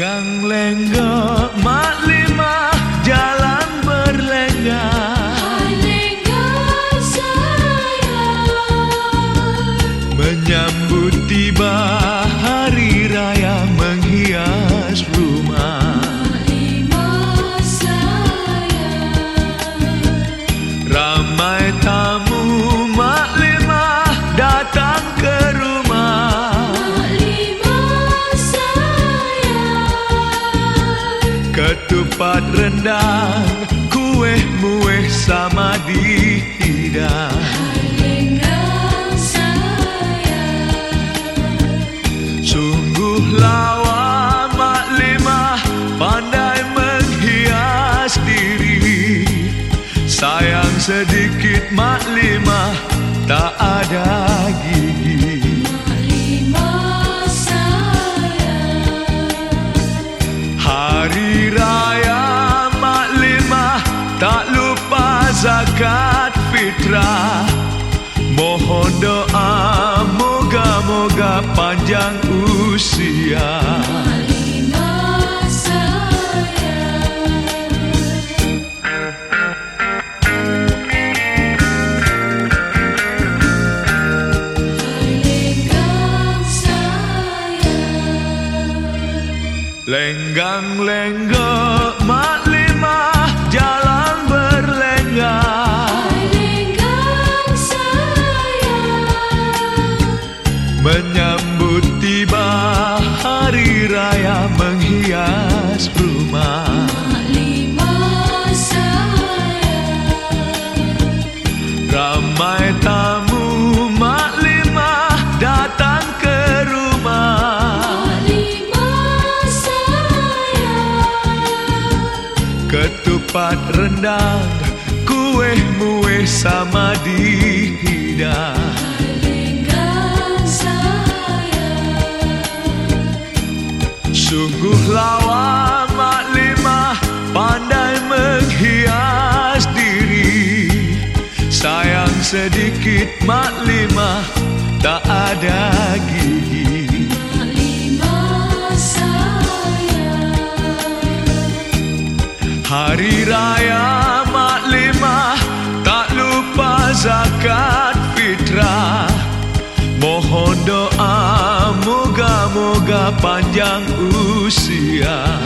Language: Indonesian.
lenggang lenggok rendang Kue mueh sama di hidang. Sungguh lawa mak lima Pandai menghias diri. Sayang sedikit mak lima Tak ada Tak lupa zakat fitrah. Mohon doa moga-moga panjang usia. Lenggang sayang Lenggang-lenggok mak lima jalan menghias rumah Lima sayang Ramai tamu mak lima datang ke rumah. Lima sayang Ketupat rendang kue mueh sama di hidang. Lenggang sayang Sungguh lawa sedikit mak lima tak ada gigi Lima sayang. Hari raya mak lima tak lupa zakat fitrah. Mohon doa moga-moga panjang usia